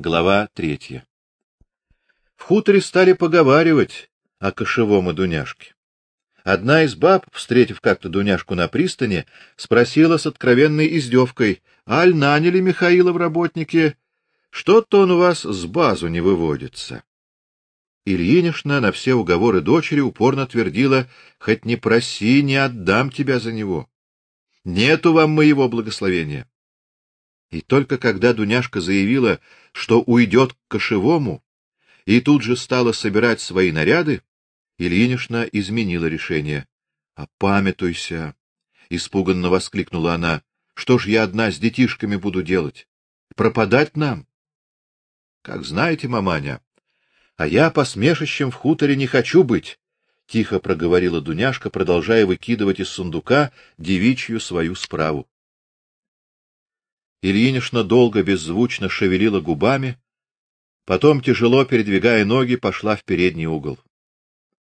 Глава третья. В хуторе стали поговаривать о кошевом и Дуняшке. Одна из баб, встретив как-то Дуняшку на пристани, спросила с откровенной издевкой: "Аль наняли Михаила в работники? Что-то он у вас с базу не выводится". Ильинишна на все уговоры дочери упорно твердила: "Хоть не проси, не отдам тебя за него. Нету вам моего благословения". И только когда Дуняшка заявила, что уйдет к кошевому, и тут же стала собирать свои наряды, Ильинишна изменила решение. "Опамятуйся", испуганно воскликнула она. "Что ж я одна с детишками буду делать? Пропадать нам?" "Как знаете, маманя, а я посмешищем в хуторе не хочу быть", тихо проговорила Дуняшка, продолжая выкидывать из сундука девичью свою справу. Ильинишна долго беззвучно шевелила губами, потом, тяжело передвигая ноги, пошла в передний угол.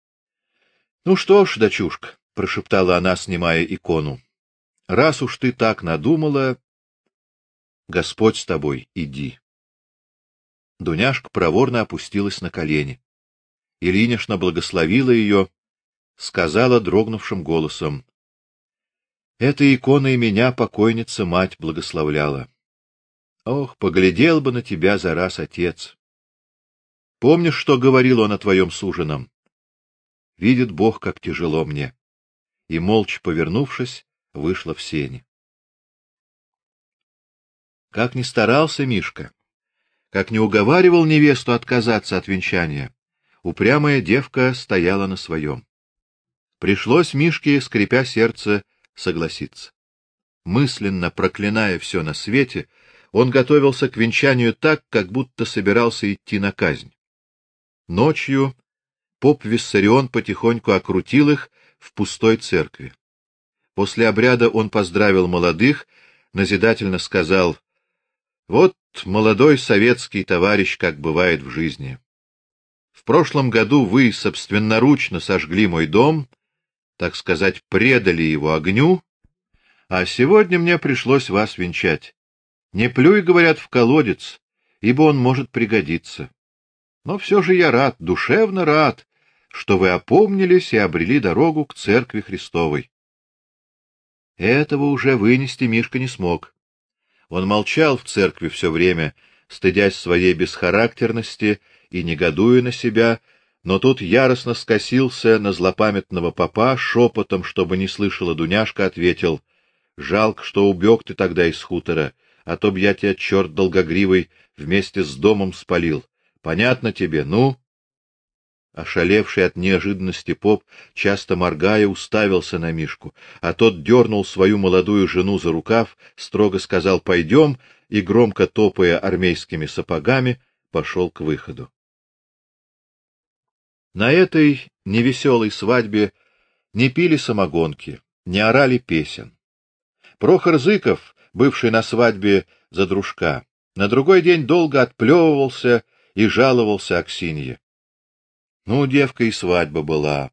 — Ну что ж, дочушка, — прошептала она, снимая икону, — раз уж ты так надумала, Господь с тобой, иди. Дуняшка проворно опустилась на колени. Ильинишна благословила ее, сказала дрогнувшим голосом: Этой иконой меня покойница мать благословляла. Ох, поглядел бы на тебя за раз отец. Помнишь, что говорил он о твоем суженом? Видит Бог, как тяжело мне. И молча повернувшись, вышла в сени. Как ни старался Мишка, как ни уговаривал невесту отказаться от венчания, упрямая девка стояла на своем. Пришлось Мишке, скрипя сердце, согласиться. Мысленно проклиная все на свете, он готовился к венчанию так, как будто собирался идти на казнь. Ночью поп Виссарион потихоньку окрутил их в пустой церкви. После обряда он поздравил молодых, назидательно сказал: "Вот молодой советский товарищ, как бывает в жизни. В прошлом году вы собственноручно сожгли мой дом, так сказать, предали его огню, а сегодня мне пришлось вас венчать. Не плюй, говорят, в колодец, ибо он может пригодиться. Но все же я рад, душевно рад, что вы опомнились и обрели дорогу к церкви Христовой. Этого уже вынести Мишка не смог. Он молчал в церкви все время, стыдясь своей бесхарактерности и негодуя на себя, но тут яростно скосился на злопамятного попа, шепотом, чтобы не слышала Дуняшка, ответил: "Жалко, что убег ты тогда из хутора, а то б я тебя черт долгогривый вместе с домом спалил. Понятно тебе, ну?" Ошалевший от неожиданности поп, часто моргая, уставился на Мишку, а тот дернул свою молодую жену за рукав, строго сказал: «Пойдем", и громко топая армейскими сапогами, пошел к выходу. На этой невеселой свадьбе не пили самогонки, не орали песен. Прохор Зыков, бывший на свадьбе за дружка, на другой день долго отплевывался и жаловался Аксинье. Ну, девка и свадьба была.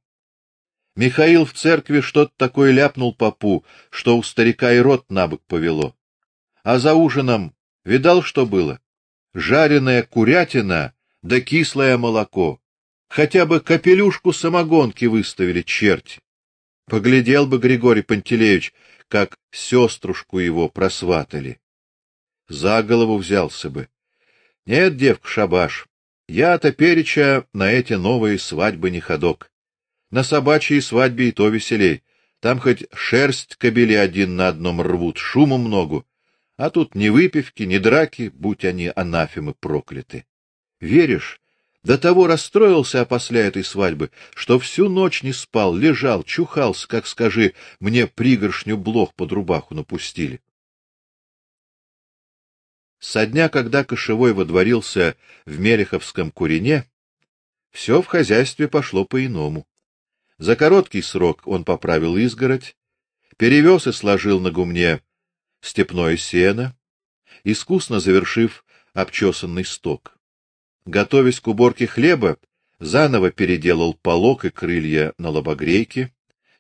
Михаил в церкви что-то такое ляпнул попу, что у старика и рот набок повело. А за ужином видал, что было? Жареная курятина да кислое молоко. Хотя бы капелюшку самогонки выставили черти. Поглядел бы Григорий Пантелеевич, как сеструшку его просватали. За голову взялся бы. Нет, девка шабаш, я-то переча на эти новые свадьбы не ходок. На собачьей свадьбе и то веселей. Там хоть шерсть кобели один на одном рвут, шума много, а тут ни выпивки, ни драки, будь они анафемы прокляты. Веришь, до того расстроился после этой свадьбы, что всю ночь не спал, лежал, чухался, как скажи, мне пригоршню блох под рубаху напустили. Со дня, когда кошевой водворился в Мереховском курине, все в хозяйстве пошло по-иному. За короткий срок он поправил изгородь, перевез и сложил на гумне степное сено, искусно завершив обчесанный сток. Готовясь к уборке хлеба, заново переделал полок и крылья на лобогрейке,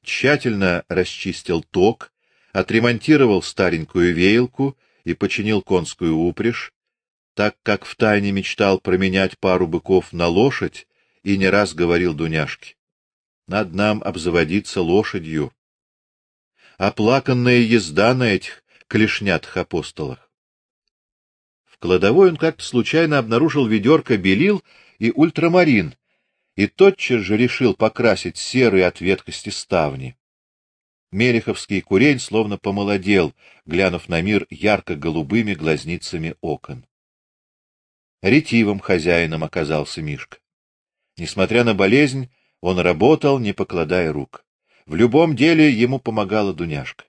тщательно расчистил ток, отремонтировал старенькую веялку и починил конскую упряжь, так как втайне мечтал променять пару быков на лошадь и не раз говорил Дуняшке: "Над нам обзаводиться лошадью. Оплаканная езда на этих клешнятых апостолах". Кладовой он как-то случайно обнаружил ведерко белил и ультрамарин, и тотчас же решил покрасить серые от ветхости ставни. Мереховский курень словно помолодел, глянув на мир ярко-голубыми глазницами окон. Ретивым хозяином оказался Мишка. Несмотря на болезнь, он работал, не покладая рук. В любом деле ему помогала Дуняшка.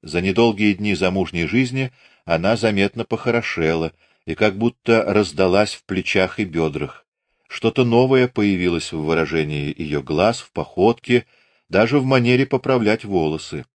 За недолгие дни замужней жизни она заметно похорошела и как будто раздалась в плечах и бедрах. Что-то новое появилось в выражении ее глаз, в походке, даже в манере поправлять волосы.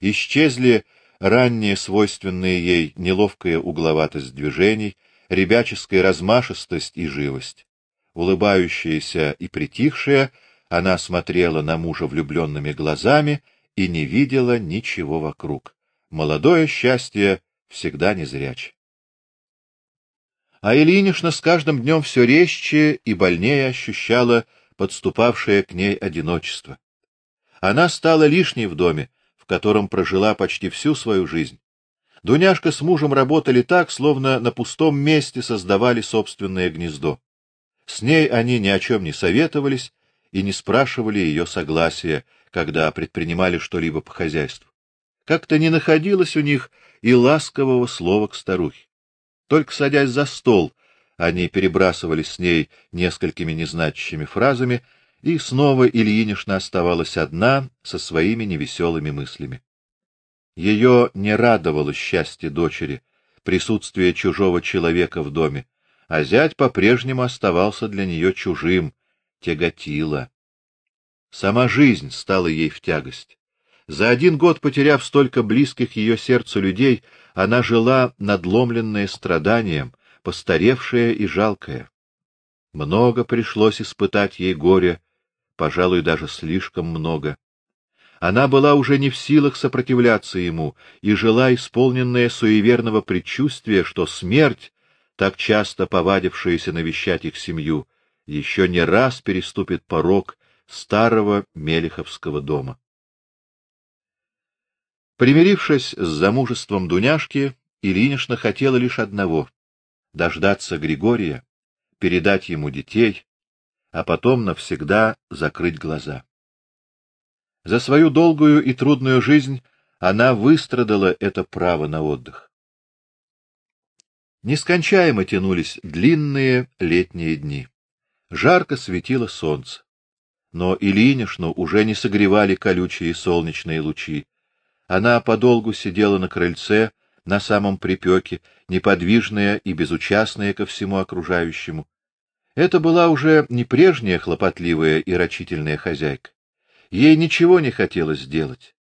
Исчезли ранние свойственные ей неловкая угловатость движений, ребяческая размашистость и живость. Улыбающаяся и притихшая, она смотрела на мужа влюбленными глазами и не видела ничего вокруг. Молодое счастье всегда незряче. А Ильинишна с каждым днем все резче и больнее ощущала подступавшее к ней одиночество. Она стала лишней в доме, в котором прожила почти всю свою жизнь. Дуняшка с мужем работали так, словно на пустом месте создавали собственное гнездо. С ней они ни о чем не советовались и не спрашивали ее согласия, когда предпринимали что-либо по хозяйству. Как-то не находилось у них и ласкового слова к старухе. Только садясь за стол, они перебрасывались с ней несколькими незначащими фразами и снова Ильинишна оставалась одна со своими невеселыми мыслями. Ее не радовало счастье дочери, присутствие чужого человека в доме, а зять по-прежнему оставался для нее чужим, тяготило. Сама жизнь стала ей в тягость. За один год, потеряв столько близких ее сердцу людей, она жила надломленная страданием, постаревшая и жалкая. Много пришлось испытать ей горя, пожалуй, даже слишком много. Она была уже не в силах сопротивляться ему и жила исполненная суеверного предчувствия, что смерть, так часто повадившаяся навещать их семью, еще не раз переступит порог старого Мелиховского дома. Примирившись с замужеством Дуняшки, Ильинична хотела лишь одного — дождаться Григория, передать ему детей, а потом навсегда закрыть глаза. За свою долгую и трудную жизнь она выстрадала это право на отдых. Нескончаемо тянулись длинные летние дни. Жарко светило солнце. Но Ильинишну уже не согревали колючие солнечные лучи. Она подолгу сидела на крыльце, на самом припеке, неподвижная и безучастная ко всему окружающему. Это была уже не прежняя хлопотливая и рачительная хозяйка. Ей ничего не хотелось сделать.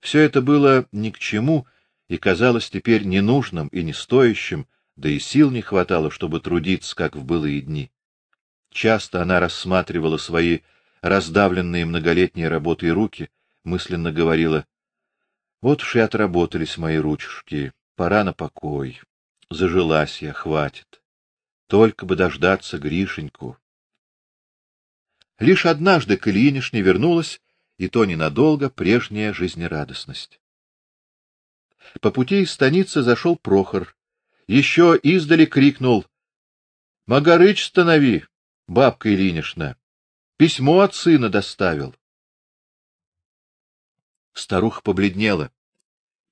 Все это было ни к чему и казалось теперь ненужным и не стоящим, да и сил не хватало, чтобы трудиться, как в былые дни. Часто она рассматривала свои раздавленные многолетней работой руки, мысленно говорила: "Вот уж и отработались мои ручушки, пора на покой. Зажилась я, хватит. Только бы дождаться Гришеньку. Лишь однажды к Ильинишне вернулась, и то ненадолго, прежняя жизнерадостность. По пути из станицы зашел Прохор. Еще издали крикнул: "Магарыч, станови, бабка Ильинишна! Письмо от сына доставил". Старуха побледнела.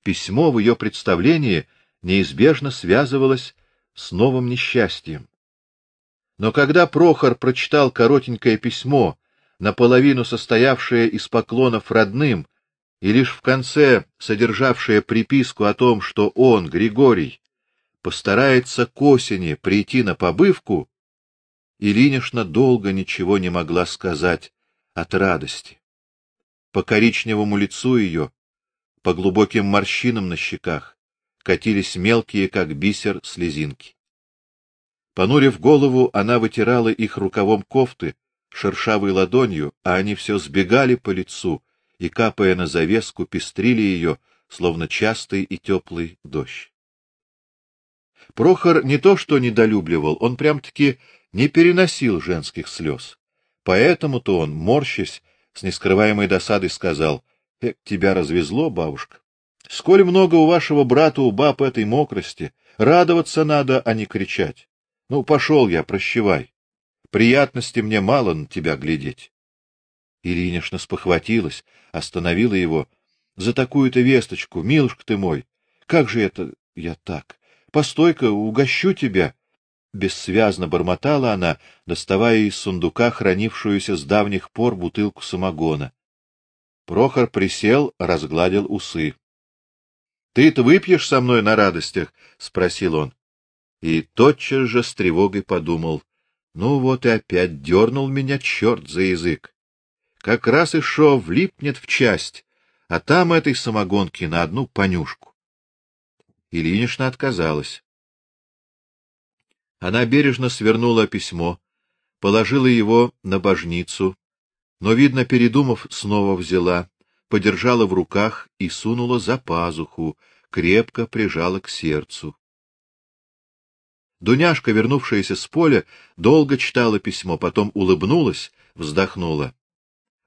Письмо в ее представлении неизбежно связывалось с новым несчастьем. Но когда Прохор прочитал коротенькое письмо, наполовину состоявшее из поклонов родным, и лишь в конце содержавшее приписку о том, что он, Григорий, постарается к осени прийти на побывку, Ильинишна долго ничего не могла сказать от радости. По коричневому лицу ее, по глубоким морщинам на щеках, катились мелкие, как бисер, слезинки. Понурив голову, она вытирала их рукавом кофты, шершавой ладонью, а они все сбегали по лицу и, капая на завеску, пестрили ее, словно частый и теплый дождь. Прохор не то что недолюбливал, он прям-таки не переносил женских слез. Поэтому-то он, морщась, с нескрываемой досадой сказал: "Эк, тебя развезло, бабушка. Сколь много у вашего брата у баб этой мокрости, радоваться надо, а не кричать. Ну, пошел я, прощевай. Приятности мне мало на тебя глядеть". Иринешна спохватилась, остановила его: "За такую-то весточку, милушка ты мой, как же это я так? Постой-ка, угощу тебя. Бессвязно бормотала она, доставая из сундука хранившуюся с давних пор бутылку самогона. Прохор присел, разгладил усы. Ты-то выпьешь со мной на радостях, спросил он. И тотчас же с тревогой подумал: ну вот и опять дернул меня черт за язык. Как раз и шо влипнет в часть, а там этой самогонки на одну понюшку. Ильинична отказалась. Она бережно свернула письмо, положила его на божницу, но видно, передумав, снова взяла, подержала в руках и сунула за пазуху, крепко прижала к сердцу. Дуняшка, вернувшаяся с поля, долго читала письмо, потом улыбнулась, вздохнула.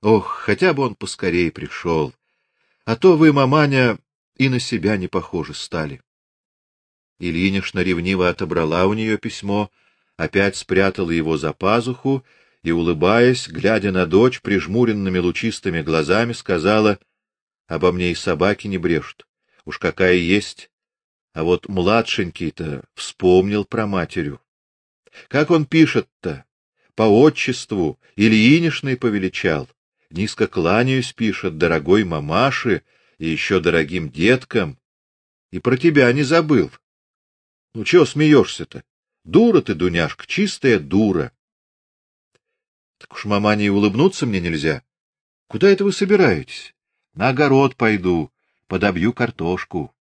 Ох, хотя бы он поскорей пришел, а то вы, маманя, и на себя не похожи стали. Ильинишна ревниво отобрала у нее письмо, опять спрятала его за пазуху и, улыбаясь, глядя на дочь прижмуренными лучистыми глазами, сказала: "Обо мне и собаки не брешут. Уж какая есть. А вот младшенький-то вспомнил про матерю. Как он пишет-то? По отчеству Ильинишной повеличал. Низко кланяюсь, пишет, дорогой мамаше и еще дорогим деткам. И про тебя не забыл. Ну чего смеешься-то? Дура ты, Дуняшка, чистая дура. Так уж мамане и улыбнуться мне нельзя. Куда это вы собираетесь? На огород пойду, подобью картошку.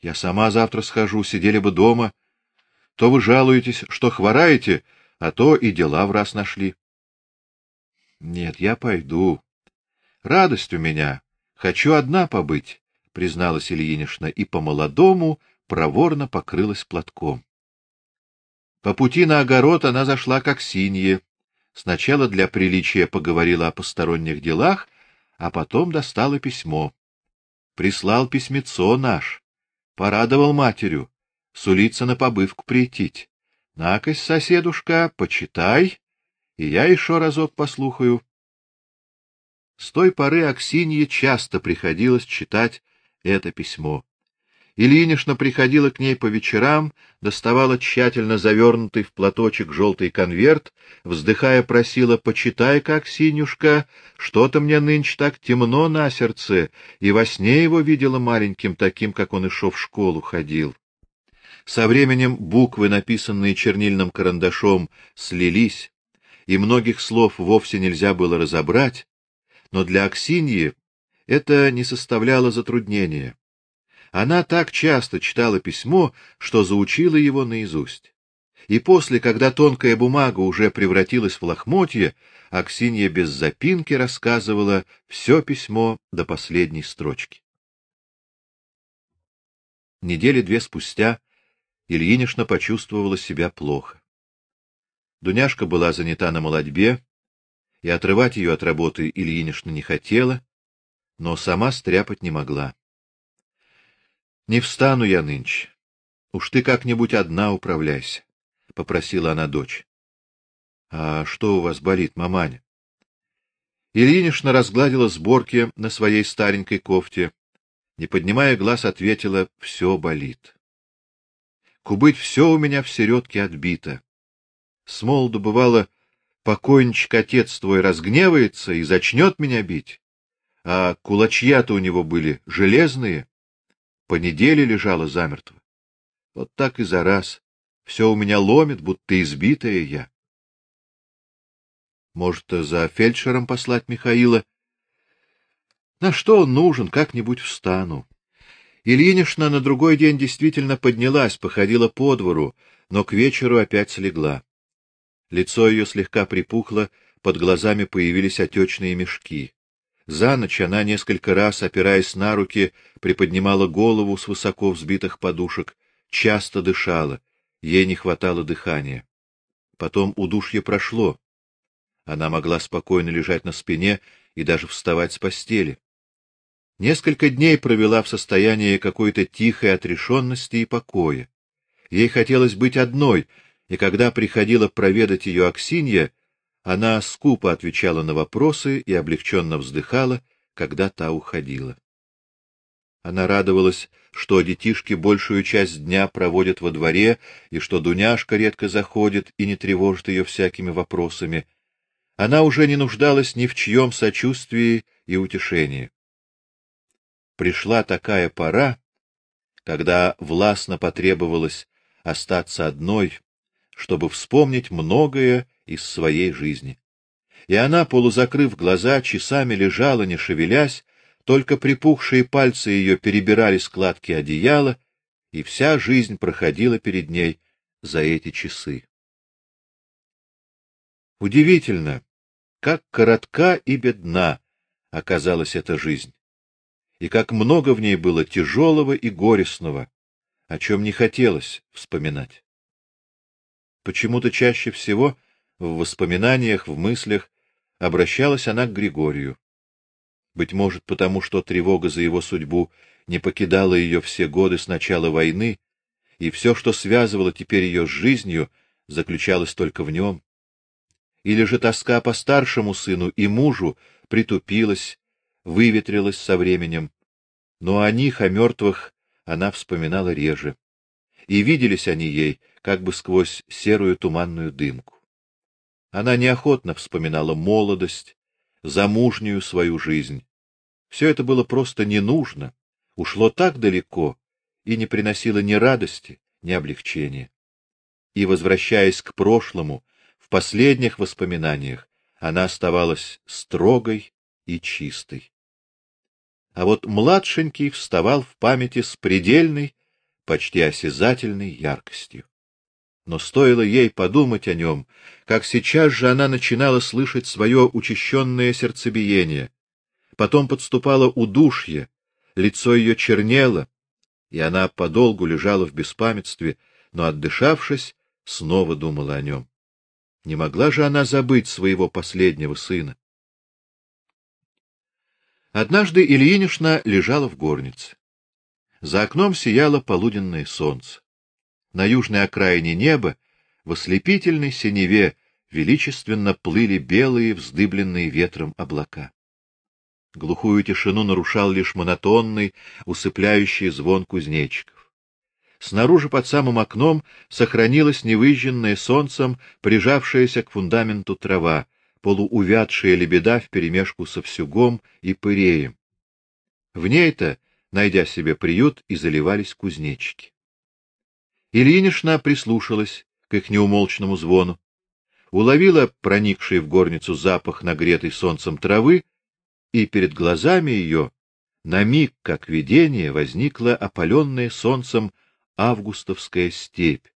Я сама завтра схожу, сидели бы дома. То вы жалуетесь, что хвораете, а то и дела в раз нашли. Нет, я пойду. Радость у меня. Хочу одна побыть, призналась Ильинична и по-молодому проворно покрылась платком. По пути на огород она зашла как синие. Сначала для приличия поговорила о посторонних делах, а потом достала письмо. Прислал письмецо наш, порадовал матерю, сулится на побывку прийти. Накось, соседушка, почитай, и я еще разок послухаю. С той поры Аксинье часто приходилось читать это письмо. Ильинишна приходила к ней по вечерам, доставала тщательно завернутый в платочек желтый конверт, вздыхая просила: "Почитай, как синюшка, что-то мне нынче так темно на сердце", и во сне его видела маленьким таким, как он и шел в школу ходил. Со временем буквы, написанные чернильным карандашом, слились, и многих слов вовсе нельзя было разобрать, но для Аксиньи это не составляло затруднения. Она так часто читала письмо, что заучила его наизусть. И после, когда тонкая бумага уже превратилась в лохмотье, Аксинья без запинки рассказывала все письмо до последней строчки. Недели две спустя Ильинишна почувствовала себя плохо. Дуняшка была занята на молодьбе, и отрывать ее от работы Ильинишна не хотела, но сама стряпать не могла. Не встану я нынче. Уж ты как-нибудь одна управляйся, попросила она дочь. А что у вас болит, маманя? Ильинична разгладила сборки на своей старенькой кофте, не поднимая глаз, ответила: «Все болит. Кубыть все у меня в середке отбито. С молоду бывало, покойничек отец твой разгневается и зачнет меня бить, а кулачья-то у него были железные, по неделе лежала замертво. Вот так и за раз. Все у меня ломит, будто избитая я. Может, за фельдшером послать Михаила? На что он нужен, как-нибудь встану. Ильинишна на другой день действительно поднялась, походила по двору, но к вечеру опять слегла. Лицо ее слегка припухло, под глазами появились отечные мешки. За ночь она несколько раз, опираясь на руки, приподнимала голову с высоко взбитых подушек, часто дышала, ей не хватало дыхания. Потом удушье прошло. Она могла спокойно лежать на спине и даже вставать с постели. Несколько дней провела в состоянии какой-то тихой отрешенности и покоя. Ей хотелось быть одной, и когда приходила проведать ее Аксинья, она скупо отвечала на вопросы и облегченно вздыхала, когда та уходила. Она радовалась, что детишки большую часть дня проводят во дворе, и что Дуняшка редко заходит и не тревожит ее всякими вопросами. Она уже не нуждалась ни в чьем сочувствии и утешении. Пришла такая пора, когда властно потребовалось остаться одной, чтобы вспомнить многое из своей жизни. И она, полузакрыв глаза, часами лежала, не шевелясь, только припухшие пальцы ее перебирали складки одеяла, и вся жизнь проходила перед ней за эти часы. Удивительно, как коротка и бедна оказалась эта жизнь, и как много в ней было тяжелого и горестного, о чем не хотелось вспоминать. Почему-то чаще всего в воспоминаниях, в мыслях обращалась она к Григорию. Быть может, потому что тревога за его судьбу не покидала ее все годы с начала войны, и все, что связывало теперь ее с жизнью, заключалось только в нем. Или же тоска по старшему сыну и мужу притупилась, выветрилась со временем, но о них, о мертвых, она вспоминала реже. И виделись они ей как бы сквозь серую туманную дымку. Она неохотно вспоминала молодость, замужнюю свою жизнь. Все это было просто не нужно, ушло так далеко и не приносило ни радости, ни облегчения. И возвращаясь к прошлому, в последних воспоминаниях, она оставалась строгой и чистой. А вот младшенький вставал в памяти с предельной, почти осязательной яркостью но стоило ей подумать о нем, как сейчас же она начинала слышать свое учащенное сердцебиение. Потом подступало удушье, лицо ее чернело, и она подолгу лежала в беспамятстве, но отдышавшись, снова думала о нем. Не могла же она забыть своего последнего сына. Однажды Ильинишна лежала в горнице. За окном сияло полуденное солнце. На южной окраине неба, в ослепительной синеве, величественно плыли белые, вздыбленные ветром облака. Глухую тишину нарушал лишь монотонный, усыпляющий звон кузнечиков. Снаружи под самым окном сохранилась невыжженная солнцем, прижавшаяся к фундаменту трава, полуувядшая лебеда вперемешку со всюгом и пыреем. В ней-то, найдя себе приют, и заливались кузнечики. Ильинишна прислушалась к их неумолчному звону, уловила проникший в горницу запах нагретой солнцем травы, и перед глазами ее на миг, как видение, возникла опаленная солнцем августовская степь,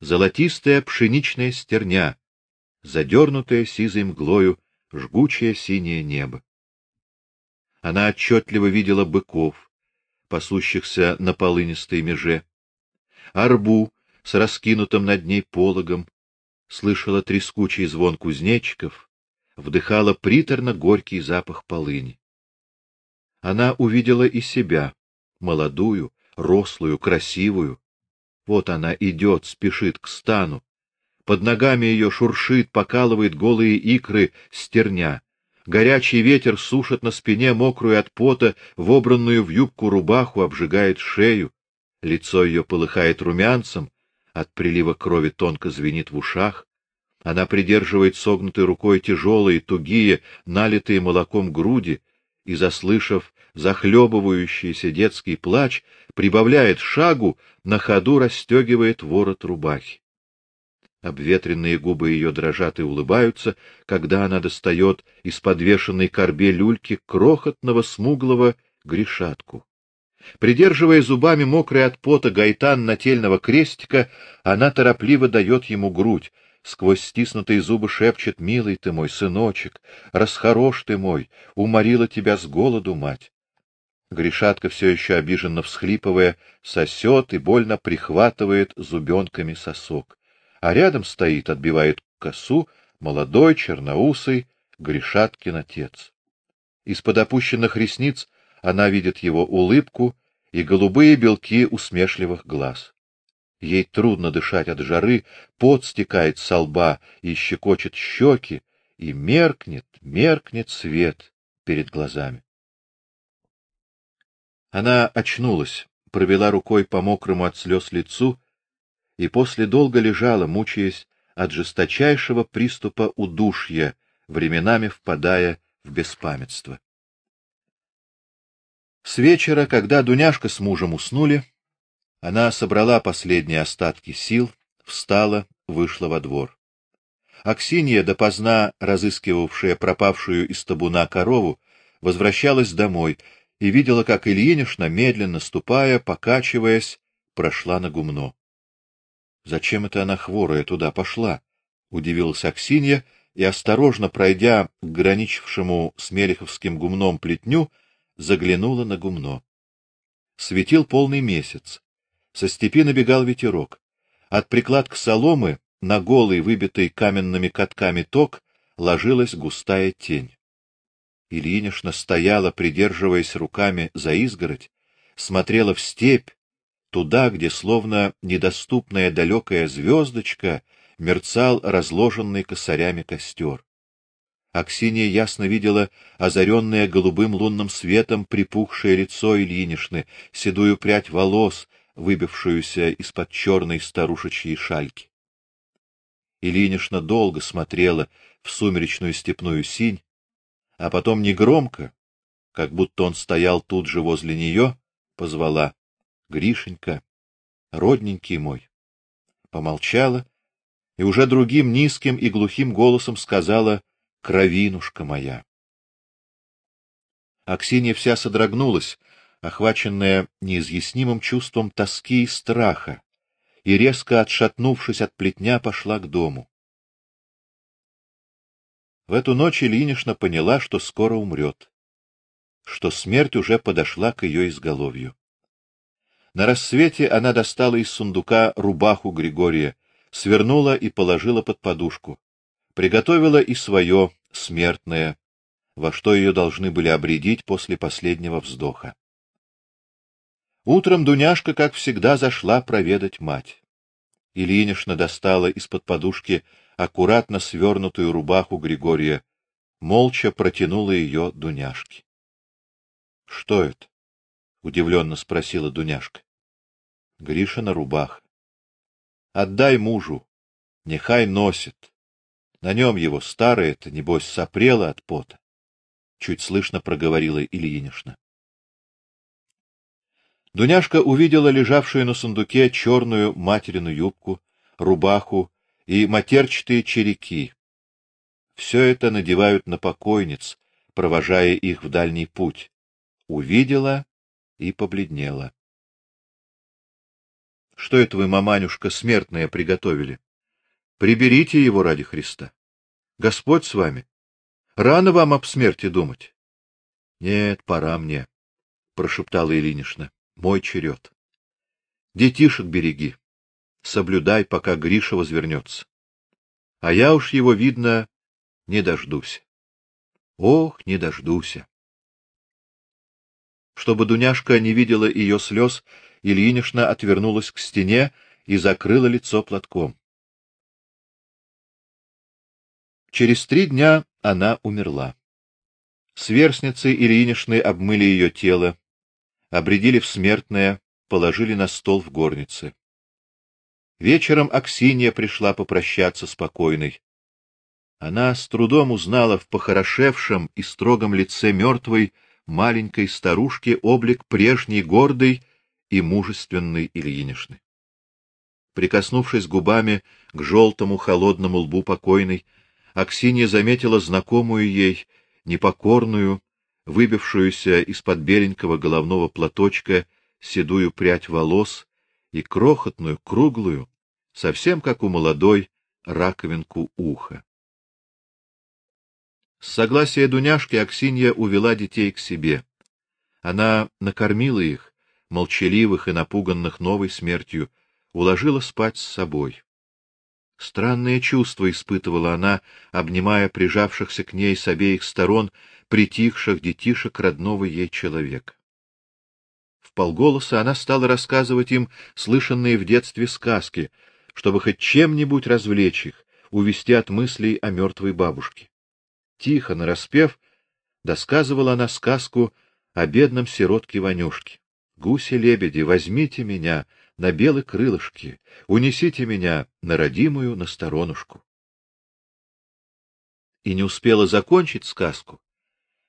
золотистая пшеничная стерня, задернутая сизой мглою жгучее синее небо. Она отчетливо видела быков, пасущихся на полынистой меже, арбу с раскинутым над ней пологом, слышала трескучий звон кузнечиков, вдыхала приторно-горький запах полыни. Она увидела и себя, молодую, рослую, красивую. Вот она идет, спешит к стану. Под ногами ее шуршит, покалывает голые икры стерня. Горячий ветер сушит на спине мокрую от пота, вобранную в юбку рубаху, обжигает шею. Лицо ее полыхает румянцем, от прилива крови тонко звенит в ушах. Она придерживает согнутой рукой тяжелые, тугие, налитые молоком груди и, заслышав захлебывающийся детский плач, прибавляет шагу, на ходу расстегивает ворот рубахи. Обветренные губы ее дрожат и улыбаются, когда она достает из подвешенной корбе люльки крохотного смуглого грешатку. Придерживая зубами мокрый от пота гайтан нательного крестика, она торопливо дает ему грудь, сквозь стиснутые зубы шепчет: "Милый ты мой сыночек, расхорош ты мой, уморила тебя с голоду мать". Гришатка все еще обиженно всхлипывая, сосет и больно прихватывает зубенками сосок. А рядом стоит, отбивает косу, молодой, черноусый, Гришаткин отец. Из-под опущенных ресниц она видит его улыбку и голубые белки усмешливых глаз. Ей трудно дышать от жары, пот стекает со лба и щекочет щеки, и меркнет, меркнет свет перед глазами. Она очнулась, провела рукой по мокрому от слез лицу и после долго лежала, мучаясь от жесточайшего приступа удушья, временами впадая в беспамятство. С вечера, когда Дуняшка с мужем уснули, она собрала последние остатки сил, встала, вышла во двор. Аксинья, допоздна разыскивавшая пропавшую из табуна корову, возвращалась домой и видела, как Ильинишна, медленно ступая, покачиваясь, прошла на гумно. Зачем это она хворая туда пошла? удивилась Аксинья и осторожно пройдя к граничившему с Мелеховским гумном плетню, заглянула на гумно. Светил полный месяц. Со степи набегал ветерок. От прикладка соломы на голый, выбитый каменными катками ток ложилась густая тень. Ильинишна стояла, придерживаясь руками за изгородь, смотрела в степь, туда, где словно недоступная далекая звездочка мерцал разложенный косарями костер. Аксинья ясно видела озаренное голубым лунным светом припухшее лицо Ильинишны, седую прядь волос, выбившуюся из-под черной старушечьей шальки. Ильинишна долго смотрела в сумеречную степную синь, а потом негромко, как будто он стоял тут же возле нее, позвала: "Гришенька, родненький мой". Помолчала и уже другим низким и глухим голосом сказала: "Кровинушка моя". Аксинья вся содрогнулась, охваченная неизъяснимым чувством тоски и страха, и резко отшатнувшись от плетня, пошла к дому. В эту ночь Ильинична поняла, что скоро умрет, что смерть уже подошла к ее изголовью. На рассвете она достала из сундука рубаху Григория, свернула и положила под подушку. Приготовила и свое смертное, во что ее должны были обредить после последнего вздоха. Утром Дуняшка, как всегда, зашла проведать мать. Ильинична достала из-под подушки аккуратно свернутую рубаху Григория, молча протянула ее Дуняшке. Что это? удивленно спросила Дуняшка. Гришина рубаха. Отдай мужу, нехай носит. На нем его старое-то небось сопрело от пота. Чуть слышно проговорила Ильинична. Дуняшка увидела лежавшую на сундуке черную материну юбку, рубаху и матерчатые череки. Все это надевают на покойниц, провожая их в дальний путь. Увидела и побледнела. Что это вы, маманюшка, смертное приготовили? Приберите его ради Христа. Господь с вами. Рано вам об смерти думать. Нет, пора мне, прошептала Ильинична мой черед. Детишек береги. Соблюдай, пока Гриша возвернется. А я уж его, видно, не дождусь. Ох, не дождусь. Чтобы Дуняшка не видела ее слез, Ильинишна отвернулась к стене и закрыла лицо платком. Через три дня она умерла. Сверстницы Ильинишны обмыли ее тело, обредили в смертное, положили на стол в горнице. Вечером Аксинья пришла попрощаться с покойной. Она с трудом узнала в похорошевшем и строгом лице мертвой маленькой старушки облик прежней гордой и мужественной Ильинишны. Прикоснувшись губами к желтому холодному лбу покойной, Аксинья заметила знакомую ей, непокорную, выбившуюся из-под беленького головного платочка седую прядь волос и крохотную, круглую, совсем как у молодой, раковинку уха. С согласия Дуняшки Аксинья увела детей к себе. Она накормила их, молчаливых и напуганных новой смертью, уложила спать с собой. Странное чувство испытывала она, обнимая прижавшихся к ней с обеих сторон притихших детишек родного ей человека. В полголоса она стала рассказывать им слышанные в детстве сказки, чтобы хоть чем-нибудь развлечь их, увести от мыслей о мертвой бабушке. Тихо, нараспев, досказывала она сказку о бедном сиротке Ванюшке. Гуси-лебеди, возьмите меня на белые крылышки, унесите меня на родимую на сторонушку. И не успела закончить сказку,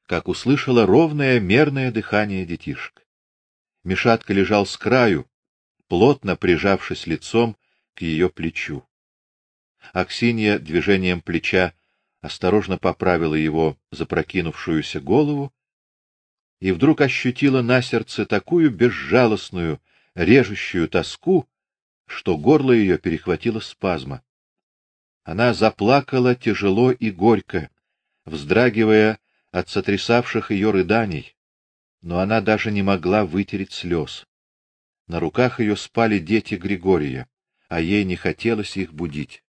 как услышала ровное мерное дыхание детишек. Мишатка лежал с краю, плотно прижавшись лицом к ее плечу. Аксинья движением плеча осторожно поправила его запрокинувшуюся голову и вдруг ощутила на сердце такую безжалостную, режущую тоску, что горло ее перехватило спазма. Она заплакала тяжело и горько, вздрагивая от сотрясавших ее рыданий, но она даже не могла вытереть слез. На руках ее спали дети Григория, а ей не хотелось их будить.